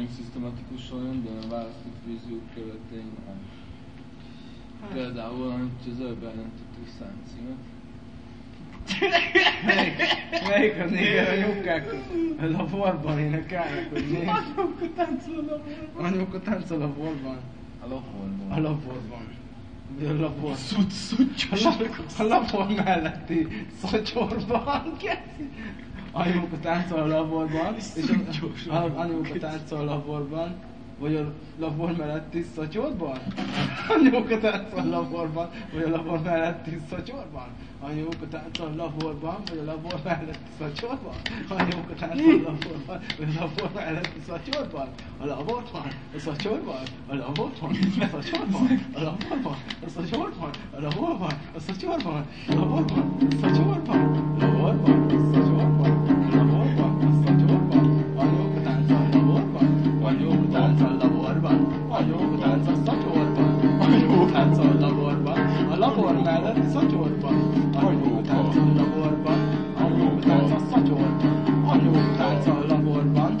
Nem szisztematikus sorrend, de nem választott víziók követően. Például, amit az ölbejelentettük száncímet. Melyik, melyik a néger a nyukkák a laborban énekelnek, hogy négy. Anyóka táncol a laborban. Anyóka táncol a laborban. A laborban. A laborban. A labor? Szuc, szucsos. A, la- a labor melletti szocsorban. Anyóka táncol a laborban, és anyóka táncol a laborban, vagy a labor melletti szocsorban? Anyóka táncol a laborban, vagy a labor melletti szocsorban? Anyóka táncol a laborban, vagy a labor melletti szocsorban? Anyóka táncol a laborban, vagy a labor melletti szocsorban? A laborban, a szocsorban, a laborban, a szocsorban, a laborban, a szocsorban, a laborban, a szocsorban, a laborban, a szocsorban, a laborban, a szocsorban, mellett szocsorban, anyóka táncol a laborban, anyóka táncol a szocsorban, anyóka táncol a laborban,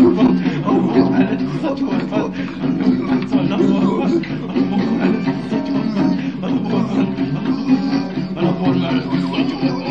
Thank you.